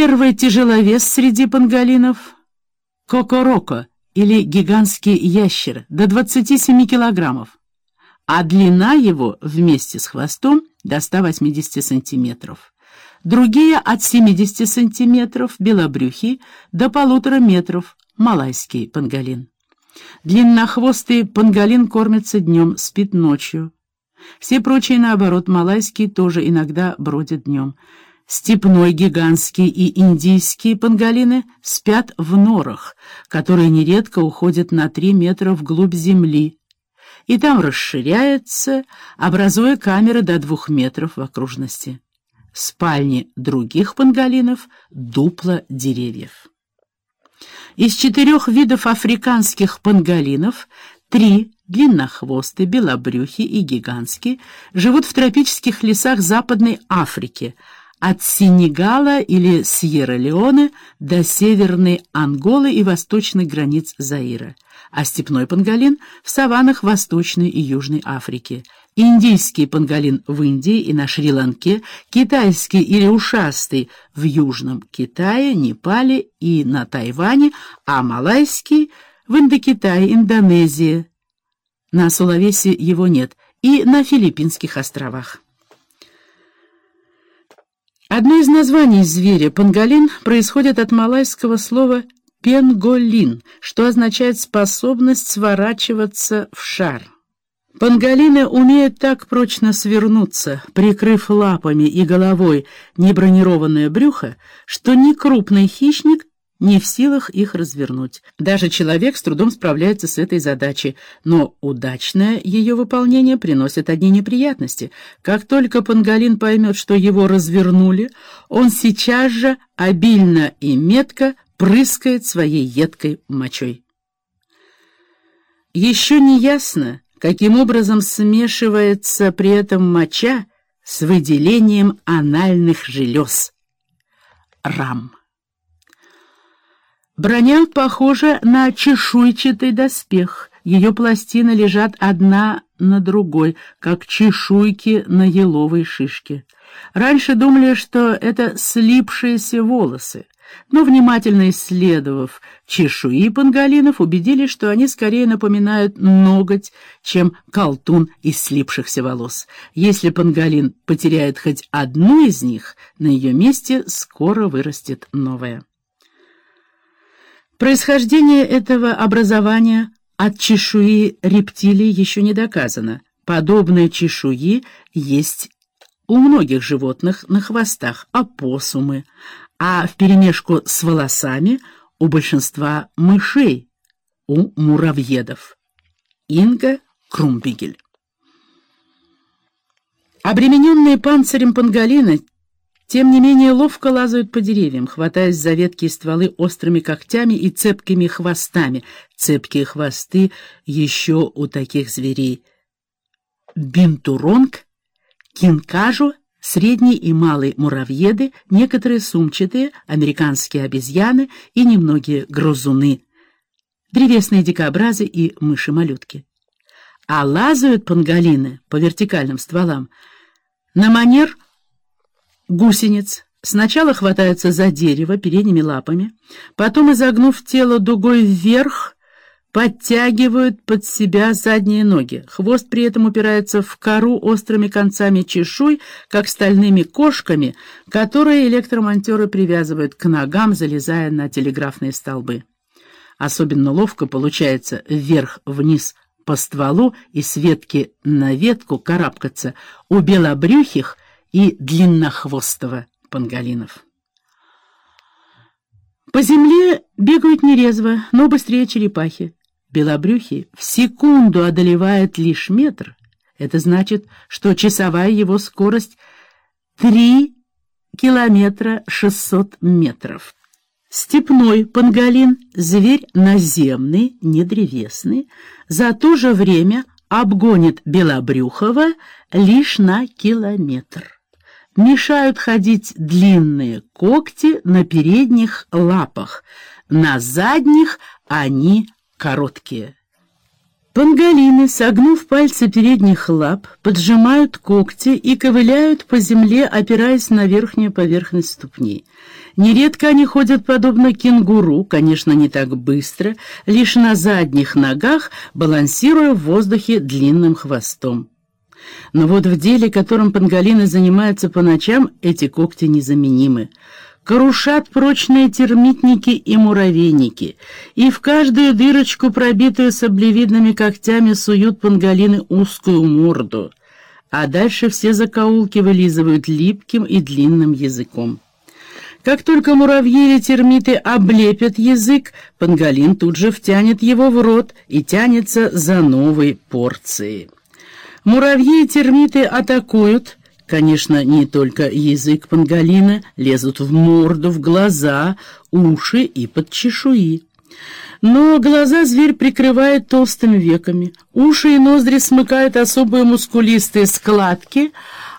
Первый тяжеловес среди панголинов — кокороко или гигантский ящер до 27 килограммов, а длина его вместе с хвостом до 180 сантиметров. Другие от 70 сантиметров, белобрюхий, до полутора метров, малайский панголин. Длиннохвостый панголин кормится днем, спит ночью. Все прочие, наоборот, малайские тоже иногда бродят днем. Степной гигантский и индийские панголины спят в норах, которые нередко уходят на три метра вглубь земли, и там расширяется, образуя камеры до двух метров в окружности. Спальни других панголинов — дупла деревьев. Из четырех видов африканских панголинов три — длиннохвостый, белобрюхий и гигантский — живут в тропических лесах Западной Африки — от Сенегала или Сьерра-Леоне до северной Анголы и восточных границ Заира, а степной панголин в саваннах Восточной и Южной Африки, индийский панголин в Индии и на Шри-Ланке, китайский или ушастый в Южном Китае, Непале и на Тайване, а малайский в Индокитае, Индонезии. На Сулавесе его нет, и на Филиппинских островах. Одно из названий зверя, панголин, происходит от малайского слова «пенголин», что означает способность сворачиваться в шар. Панголины умеют так прочно свернуться, прикрыв лапами и головой небронированное брюхо, что ни крупный хищник не в силах их развернуть. Даже человек с трудом справляется с этой задачей, но удачное ее выполнение приносит одни неприятности. Как только панголин поймет, что его развернули, он сейчас же обильно и метко прыскает своей едкой мочой. Еще не ясно, каким образом смешивается при этом моча с выделением анальных желез. Рам. Броня похожа на чешуйчатый доспех. Ее пластины лежат одна на другой, как чешуйки на еловой шишке. Раньше думали, что это слипшиеся волосы, но, внимательно исследовав чешуи панголинов, убедились, что они скорее напоминают ноготь, чем колтун из слипшихся волос. Если панголин потеряет хоть одну из них, на ее месте скоро вырастет новая. Происхождение этого образования от чешуи рептилий еще не доказано. Подобные чешуи есть у многих животных на хвостах, опоссумы, а вперемешку с волосами у большинства мышей, у муравьедов. Инга Крумбигель Обремененные панцирем панголины тем не менее ловко лазают по деревьям, хватаясь за ветки и стволы острыми когтями и цепкими хвостами. Цепкие хвосты еще у таких зверей. Бинтуронг, кинкажу, средний и малый муравьеды, некоторые сумчатые, американские обезьяны и немногие грозуны, древесные дикобразы и мыши-малютки. А лазают панголины по вертикальным стволам на манер гусениц. Сначала хватаются за дерево передними лапами, потом, изогнув тело дугой вверх, подтягивают под себя задние ноги. Хвост при этом упирается в кору острыми концами чешуй, как стальными кошками, которые электромонтеры привязывают к ногам, залезая на телеграфные столбы. Особенно ловко получается вверх-вниз по стволу и с ветки на ветку карабкаться у белобрюхих и длиннохвостого панголинов. По земле бегают нерезво, но быстрее черепахи. Белобрюхи в секунду одолевает лишь метр. Это значит, что часовая его скорость 3 километра 600 метров. Степной панголин — зверь наземный, не древесный, за то же время обгонит белобрюхого лишь на километр мешают ходить длинные когти на передних лапах, на задних они короткие. Панголины, согнув пальцы передних лап, поджимают когти и ковыляют по земле, опираясь на верхнюю поверхность ступней. Нередко они ходят подобно кенгуру, конечно, не так быстро, лишь на задних ногах, балансируя в воздухе длинным хвостом. Но вот в деле, которым панголины занимаются по ночам, эти когти незаменимы. Крушат прочные термитники и муравейники, и в каждую дырочку, пробитую саблевидными когтями, суют панголины узкую морду, а дальше все закоулки вылизывают липким и длинным языком. Как только муравьи или термиты облепят язык, панголин тут же втянет его в рот и тянется за новой порцией. Муравьи и термиты атакуют, конечно, не только язык панголина, лезут в морду, в глаза, уши и под чешуи. Но глаза зверь прикрывает толстыми веками, уши и ноздри смыкают особые мускулистые складки,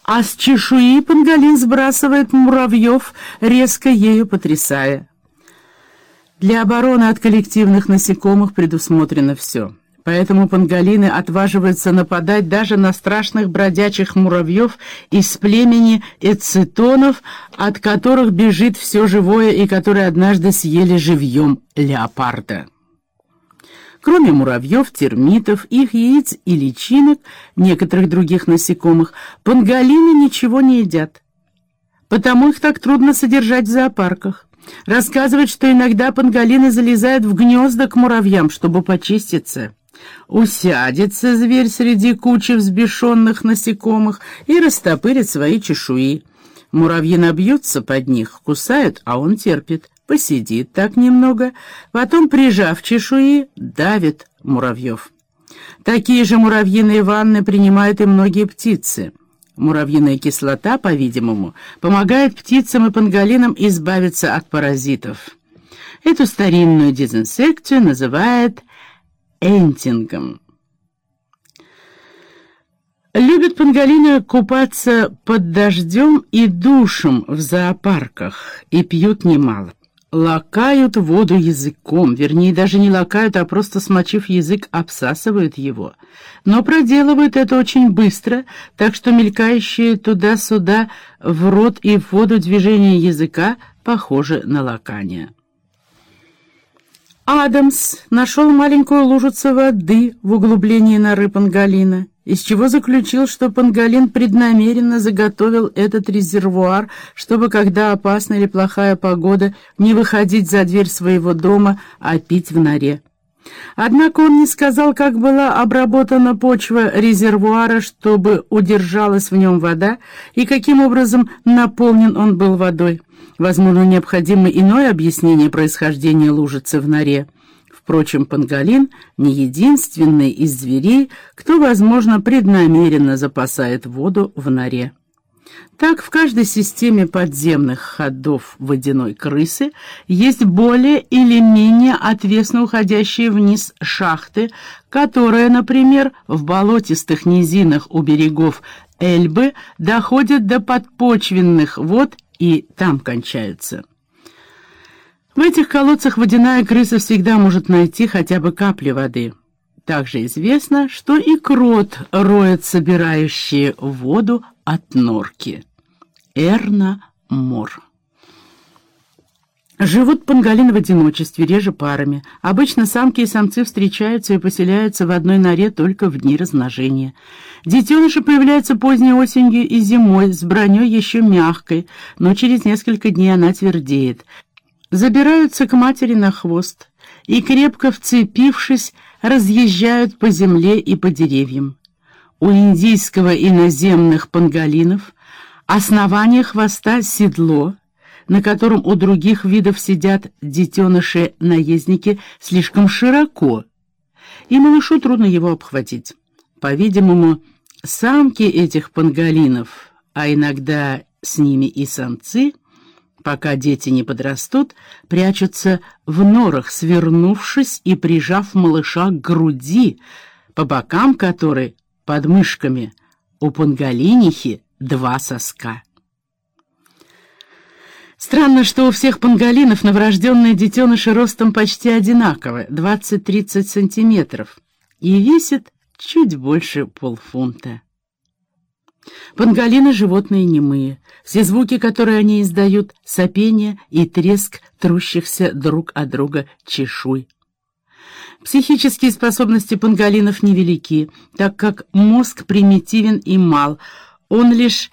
а с чешуи панголин сбрасывает муравьев, резко ею потрясая. Для обороны от коллективных насекомых предусмотрено все. Поэтому панголины отваживаются нападать даже на страшных бродячих муравьев из племени эцитонов, от которых бежит все живое и которые однажды съели живьем леопарда. Кроме муравьев, термитов, их яиц и личинок, некоторых других насекомых, панголины ничего не едят. Потому их так трудно содержать в зоопарках. Рассказывают, что иногда панголины залезают в гнезда к муравьям, чтобы почиститься. Усядется зверь среди кучи взбешенных насекомых и растопырит свои чешуи. Муравьи набьются под них, кусают, а он терпит. Посидит так немного, потом, прижав чешуи, давит муравьев. Такие же муравьиные ванны принимают и многие птицы. Муравьиная кислота, по-видимому, помогает птицам и панголинам избавиться от паразитов. Эту старинную дезинсекцию называют энтингом. Любят панголины купаться под дождем и душем в зоопарках и пьют немало. Лакают воду языком, вернее, даже не лакают, а просто смочив язык, обсасывают его. Но проделывают это очень быстро, так что мелькающие туда-сюда в рот и в воду движения языка похожи на лакание. Адамс нашел маленькую лужицу воды в углублении норы Пангалина, из чего заключил, что Пангалин преднамеренно заготовил этот резервуар, чтобы, когда опасна или плохая погода, не выходить за дверь своего дома, а пить в норе. Однако он не сказал, как была обработана почва резервуара, чтобы удержалась в нем вода, и каким образом наполнен он был водой. Возможно, необходимо иное объяснение происхождения лужицы в норе. Впрочем, панголин не единственный из зверей, кто, возможно, преднамеренно запасает воду в норе. Так, в каждой системе подземных ходов водяной крысы есть более или менее отвесно уходящие вниз шахты, которые, например, в болотистых низинах у берегов Эльбы доходят до подпочвенных вод и там кончаются. В этих колодцах водяная крыса всегда может найти хотя бы капли воды. Также известно, что и крот роет собирающие воду от норки. Эрна Мор. Живут панголины в одиночестве, реже парами. Обычно самки и самцы встречаются и поселяются в одной норе только в дни размножения. Детеныши появляются поздней осенью и зимой, с броней еще мягкой, но через несколько дней она твердеет. Забираются к матери на хвост и, крепко вцепившись, разъезжают по земле и по деревьям. У индийского и наземных панголинов основание хвоста — седло — на котором у других видов сидят детеныши-наездники, слишком широко, и малышу трудно его обхватить. По-видимому, самки этих панголинов, а иногда с ними и самцы, пока дети не подрастут, прячутся в норах, свернувшись и прижав малыша к груди, по бокам которой, под мышками, у панголинихи два соска. Странно, что у всех панголинов новорожденные детеныши ростом почти одинаковы, 20-30 сантиметров, и весят чуть больше полфунта. Панголины — животные немые. Все звуки, которые они издают — сопение и треск трущихся друг от друга чешуй. Психические способности панголинов невелики, так как мозг примитивен и мал. Он лишь